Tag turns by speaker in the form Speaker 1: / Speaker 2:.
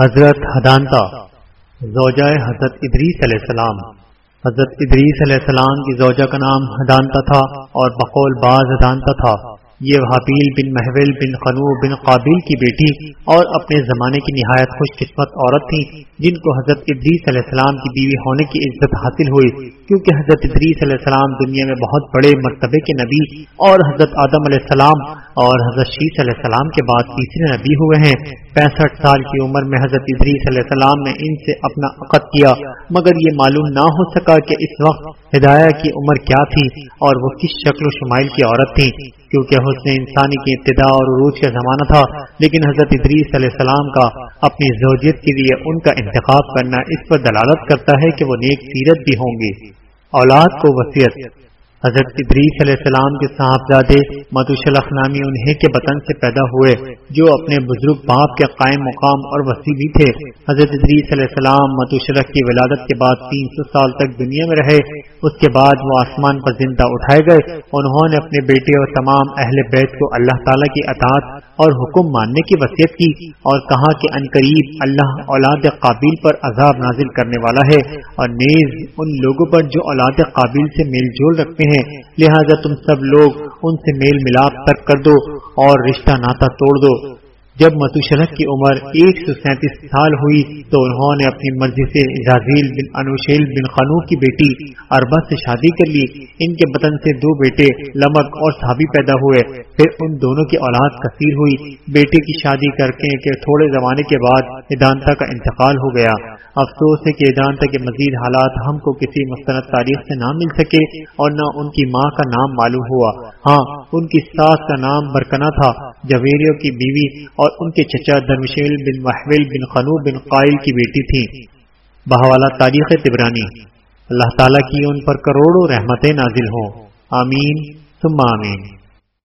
Speaker 1: حضرت حدانتا، زوجہ حضرت ادریس علیہ السلام۔ حضرت ادریس علیہ السلام کی زوجہ کا نام حدانتا تھا اور بقول باز حدانتا تھا۔ یہ حابیل بن محول بن خنو بن قابل کی بیٹی اور اپنے زمانے کی نہایت خوش قسمت عورت تھی جن کو حضرت ادریس علیہ السلام کی بیوی ہونے کی عزت حاصل ہوئی۔ کیونکہ حضرت ادریس علیہ السلام دنیا میں بہت بڑے مرتبے کے نبی اور حضرت آدم علیہ السلام اور حضرت شیش علیہ السلام کے بعد تیسرے نبی ہوئے ہیں۔ پینسٹھ سال کی عمر میں حضرت ادریس علیہ السلام نے ان سے اپنا عقد کیا، مگر یہ معلوم نہ ہو سکا کہ اس وقت ہدایہ کی عمر کیا تھی اور وہ کس شکل و شمائل کی عورت تھی۔ کیونکہ حسن انسانی کی ابتدا اور عروج کا زمانہ تھا، لیکن حضرت ادریس علیہ السلام کا اپنی زوجیت کے لیے ان کا انتخاب کرنا اس پر دلالت کرتا ہے کہ وہ نیک سیرت بھی ہوں گے۔ اولاد کو وسیعت حضرت ادریس علیہ السلام کے صاحبزادے متوش نامی انہیں کے بطن سے پیدا ہوئے، جو اپنے بزرگ باپ کے قائم مقام اور وسیع بھی تھے۔ حضرت ادریس علیہ السلام متوشلخ کی ولادت کے بعد تین سو سال تک دنیا میں رہے۔ اس کے بعد وہ آسمان پر زندہ اٹھائے گئے۔ انہوں نے اپنے بیٹے اور تمام اہل بیت کو اللہ تعالیٰ کی اطاعت اور حکم ماننے کی وصیت کی اور کہا کہ قریب اللہ اولاد قابل پر عذاب نازل کرنے والا ہے اور نیز ان لوگوں پر جو اولاد قابل سے میل جول رکھتے ہیں، لہذا تم سب لوگ ان سے میل ملاپ تک کر دو اور رشتہ ناتا توڑ دو۔ جب متوشلک کی عمر ایک سو سینتیس سال ہوئی تو انہوں نے اپنی مرضی سے بن انوشیل بن خانو کی بیٹی اربا سے شادی کر لی۔ ان کے بطن سے دو بیٹے، لمک اور صحابی پیدا ہوئے۔ پھر ان دونوں کی اولاد کثیر ہوئی۔ بیٹے کی شادی کر کے تھوڑے زمانے کے بعد ادانتا کا انتقال ہو گیا۔ افسوس ہے کہ ادانتا کے مزید حالات ہم کو کسی مستند تاریخ سے نہ مل سکے اور نہ ان کی ماں کا نام معلوم ہوا۔ ہاں ان کی ساس کا نام برکنا تھا۔ جویریوں کی بیوی اور ان کے چچا درمشیل بن محول بن خنو بن قائل کی بیٹی تھی۔ بہوالا تاریخ تبرانی۔ اللہ تعالیٰ کی ان پر کروڑوں رحمتیں نازل ہوں۔ آمین۔ ثم آمین۔